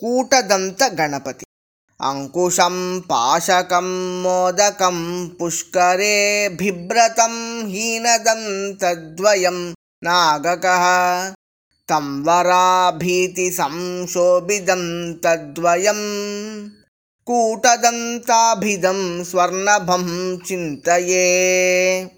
कूटदन्तगणपति। अङ्कुशं पाशकं मोदकं पुष्करे बिभ्रतं हीनदन्तद्वयं नागकः। तं वराभीतिसंशोभिदं तद्वयं। स्वर्णभं चिन्तये।